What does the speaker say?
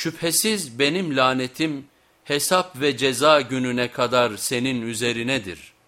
Şüphesiz benim lanetim hesap ve ceza gününe kadar senin üzerinedir.''